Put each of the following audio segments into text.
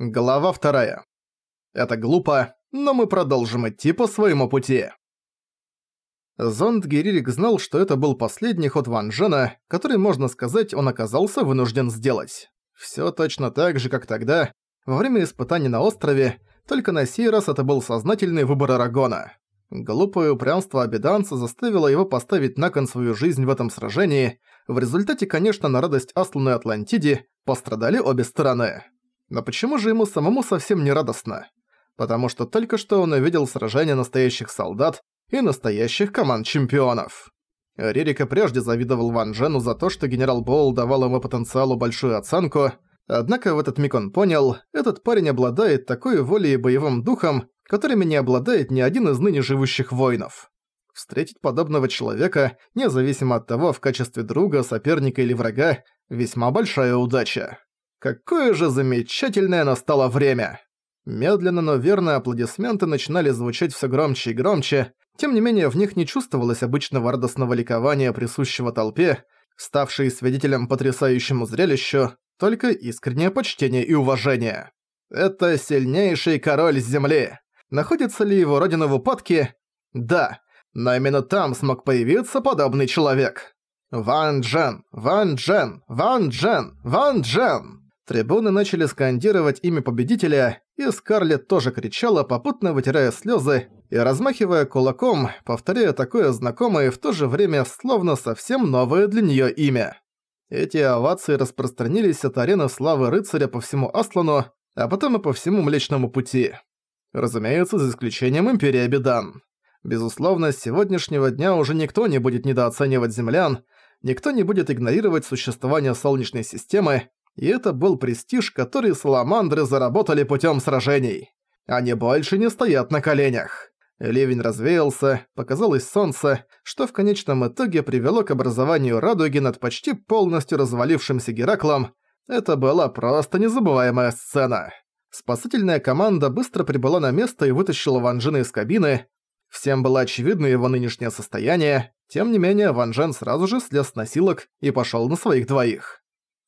Глава вторая. Это глупо, но мы продолжим идти по своему пути. Зонд Геририк знал, что это был последний ход Ван Джена, который, можно сказать, он оказался вынужден сделать. Всё точно так же, как тогда, во время испытаний на острове, только на сей раз это был сознательный выбор Арагона. Глупое упрямство Абиданца заставило его поставить на кон свою жизнь в этом сражении, в результате, конечно, на радость Аслану и Атлантиде пострадали обе стороны. Но почему же ему самому совсем не радостно? Потому что только что он увидел сражение настоящих солдат и настоящих команд чемпионов. Рерика прежде завидовал Ван Джену за то, что генерал Боул давал ему потенциалу большую оценку, однако в этот миг он понял, этот парень обладает такой волей и боевым духом, которыми не обладает ни один из ныне живущих воинов. Встретить подобного человека, независимо от того, в качестве друга, соперника или врага, весьма большая удача. Какое же замечательное настало время! Медленно, но верно аплодисменты начинали звучать все громче и громче, тем не менее в них не чувствовалось обычного радостного ликования, присущего толпе, ставшей свидетелем потрясающему зрелищу, только искреннее почтение и уважение. Это сильнейший король Земли. Находится ли его родина в упадке? Да, но именно там смог появиться подобный человек. Ван Джен, Ван Джен, Ван Джен, Ван Джен. Трибуны начали скандировать имя победителя, и Скарлетт тоже кричала, попутно вытирая слезы и размахивая кулаком, повторяя такое знакомое и в то же время словно совсем новое для нее имя. Эти овации распространились от арены славы рыцаря по всему Аслану, а потом и по всему Млечному Пути. Разумеется, за исключением Империи Абидан. Безусловно, с сегодняшнего дня уже никто не будет недооценивать землян, никто не будет игнорировать существование Солнечной системы, и это был престиж, который саламандры заработали путем сражений. Они больше не стоят на коленях. Ливень развеялся, показалось солнце, что в конечном итоге привело к образованию радуги над почти полностью развалившимся Гераклом. Это была просто незабываемая сцена. Спасательная команда быстро прибыла на место и вытащила Ван Джена из кабины. Всем было очевидно его нынешнее состояние, тем не менее Ван Джен сразу же слез с носилок и пошёл на своих двоих.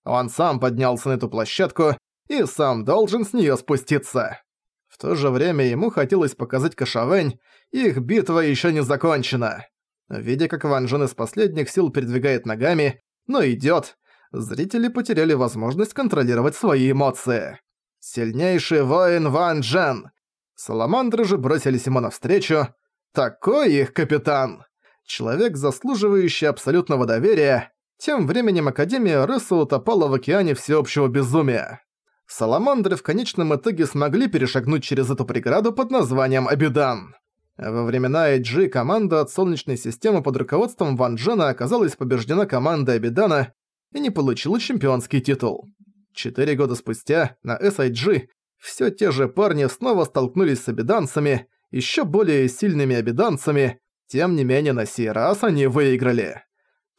Он сам поднялся на эту площадку и сам должен с неё спуститься. В то же время ему хотелось показать Кашавэнь, их битва ещё не закончена. Видя, как Ван Джен из последних сил передвигает ногами, но идёт, зрители потеряли возможность контролировать свои эмоции. Сильнейший воин Ван Джен! Саламандры же бросились ему навстречу. Такой их капитан! Человек, заслуживающий абсолютного доверия, тем временем Академия Рыса утопала в океане всеобщего безумия. Саламандры в конечном итоге смогли перешагнуть через эту преграду под названием Абидан. Во времена Эйджи команда от Солнечной системы под руководством Ван Джена оказалась побеждена командой Абидана и не получила чемпионский титул. Четыре года спустя на SIG все те же парни снова столкнулись с абиданцами, еще более сильными абиданцами, тем не менее на сей раз они выиграли.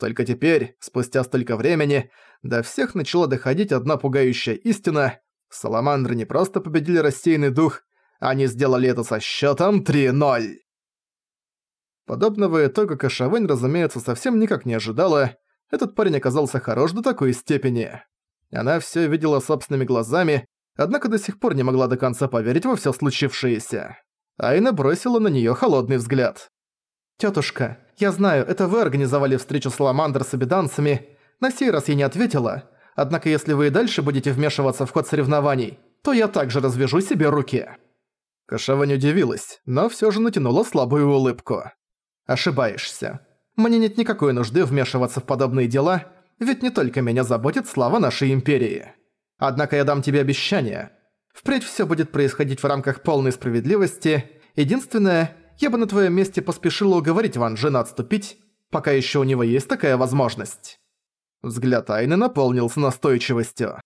Только теперь, спустя столько времени, до всех начала доходить одна пугающая истина. Саламандры не просто победили рассеянный дух, они сделали это со счетом 3-0. Подобного итога Кашавэнь, разумеется, совсем никак не ожидала. Этот парень оказался хорош до такой степени. Она все видела собственными глазами, однако до сих пор не могла до конца поверить во все случившееся. Айна бросила на нее холодный взгляд. «Тётушка, я знаю, это вы организовали встречу Саламандр с обиданцами. На сей раз я не ответила. Однако если вы и дальше будете вмешиваться в ход соревнований, то я также развяжу себе руки». Кашава не удивилась, но все же натянула слабую улыбку. «Ошибаешься. Мне нет никакой нужды вмешиваться в подобные дела, ведь не только меня заботит слава нашей империи. Однако я дам тебе обещание. Впредь всё будет происходить в рамках полной справедливости. Единственное, я бы на твоём месте поспешила уговорить Ван Джена отступить, пока ещё у него есть такая возможность». Взгляд Айны наполнился настойчивостью.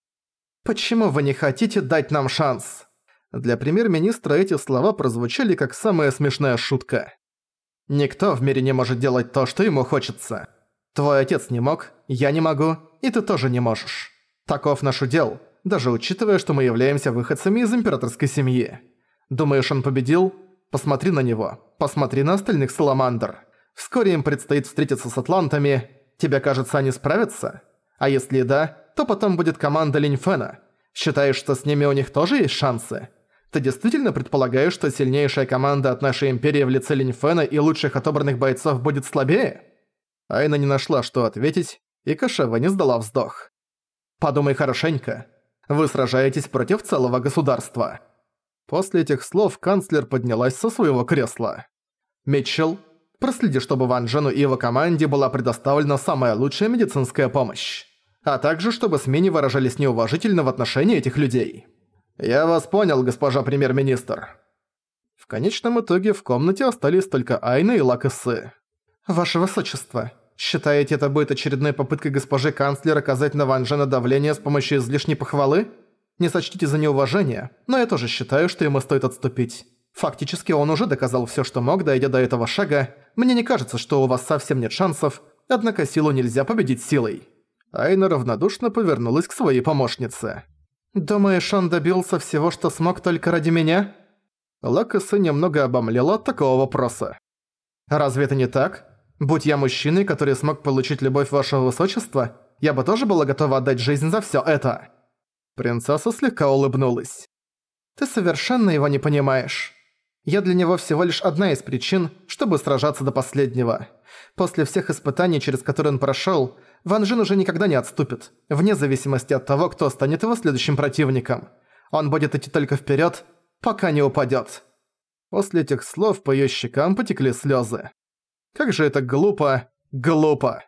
«Почему вы не хотите дать нам шанс?» Для премьер-министра эти слова прозвучали как самая смешная шутка. «Никто в мире не может делать то, что ему хочется. Твой отец не мог, я не могу, и ты тоже не можешь. Таков наш удел, даже учитывая, что мы являемся выходцами из императорской семьи. Думаешь, он победил? Посмотри на него, посмотри на остальных саламандр. Вскоре им предстоит встретиться с атлантами. Тебе кажется, они справятся? А если да, то потом будет команда Линьфена. Считаешь, что с ними у них тоже есть шансы? Ты действительно предполагаешь, что сильнейшая команда от нашей империи в лице Линьфена и лучших отобранных бойцов будет слабее?» Айна не нашла, что ответить, и Кашева не сдала вздох. «Подумай хорошенько. Вы сражаетесь против целого государства». После этих слов канцлер поднялась со своего кресла. «Митчелл, проследи, чтобы Ван Джену и его команде была предоставлена самая лучшая медицинская помощь, а также чтобы СМИ не выражались неуважительно в отношении этих людей». «Я вас понял, госпожа премьер-министр». В конечном итоге в комнате остались только Айна и Лакасы. «Ваше Высочество, считаете, это будет очередной попыткой госпожи канцлера оказать на Ван Джена давление с помощью излишней похвалы? Не сочтите за неуважение, но я тоже считаю, что ему стоит отступить. Фактически он уже доказал всё, что мог, дойдя до этого шага. Мне не кажется, что у вас совсем нет шансов, однако силу нельзя победить силой». Айна равнодушно повернулась к своей помощнице. «Думаешь, он добился всего, что смог только ради меня?» Лакаса немного обомлела от такого вопроса. «Разве это не так? Будь я мужчиной, который смог получить любовь вашего высочества, я бы тоже была готова отдать жизнь за всё это». Принцесса слегка улыбнулась. «Ты совершенно его не понимаешь. Я для него всего лишь одна из причин, чтобы сражаться до последнего. После всех испытаний, через которые он прошёл, Ван Жин уже никогда не отступит, вне зависимости от того, кто станет его следующим противником. Он будет идти только вперёд, пока не упадёт». После этих слов по её щекам потекли слёзы. Как же это глупо, глупо.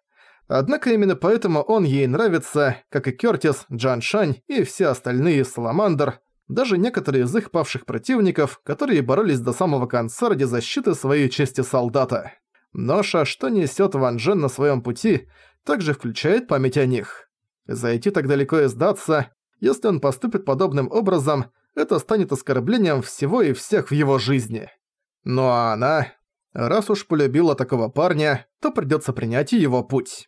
Однако именно поэтому он ей нравится, как и Кёртис, Джан Шань и все остальные Саламандр, даже некоторые из их павших противников, которые боролись до самого конца ради защиты своей чести солдата. Ноша, что несёт Ван Джен на своём пути, также включает память о них. Зайти так далеко и сдаться, если он поступит подобным образом, это станет оскорблением всего и всех в его жизни. Ну а она, Раз уж полюбила такого парня, то придётся принять его путь.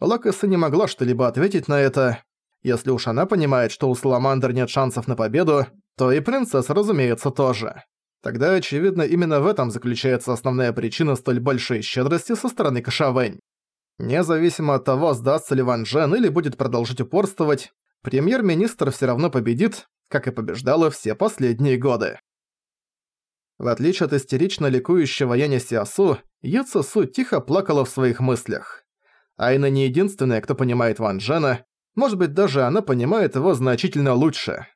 Лакаса не могла что-либо ответить на это. Если уж она понимает, что у Саламандр нет шансов на победу, то и принцесса, разумеется, тоже. Тогда, очевидно, именно в этом заключается основная причина столь большой щедрости со стороны Кашавэнь. Независимо от того, сдастся ли Ван Джен или будет продолжить упорствовать, премьер-министр всё равно победит, как и побеждала все последние годы. В отличие от истерично ликующего Яни Сиасу, Юцесу тихо плакала в своих мыслях. Айна не единственная, кто понимает Ван Джена, может быть, даже она понимает его значительно лучше.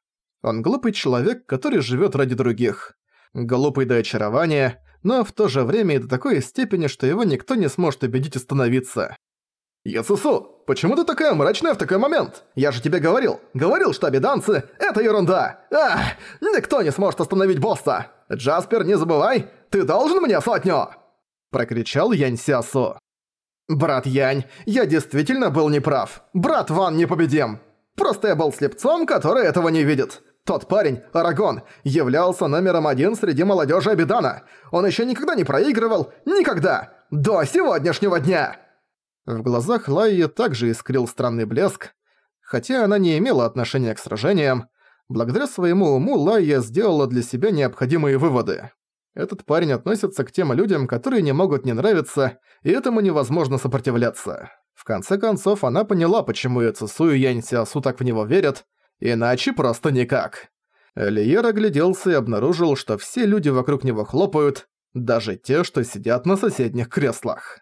Он глупый человек, который живет ради других. Глупый до очарования, но в то же время и до такой степени, что его никто не сможет убедить остановиться. «Яцусу, почему ты такая мрачная в такой момент? Я же тебе говорил, говорил, что обиданцы – это ерунда! Ах, никто не сможет остановить босса! Джаспер, не забывай, ты должен мне сотню!» Прокричал Янь Сиасу. «Брат Янь, я действительно был неправ. Брат Ван непобедим. Просто я был слепцом, который этого не видит. Тот парень, Арагон, являлся номером один среди молодежи Абидана. Он еще никогда не проигрывал. Никогда! До сегодняшнего дня!» В глазах Лайи также искрил странный блеск. Хотя она не имела отношения к сражениям, благодаря своему уму Лайя сделала для себя необходимые выводы. Этот парень относится к тем людям, которые не могут не нравиться, и этому невозможно сопротивляться. В конце концов, она поняла, почему Яцесу и Янь Сиасу так в него верят, иначе просто никак. Лиер огляделся и обнаружил, что все люди вокруг него хлопают, даже те, что сидят на соседних креслах.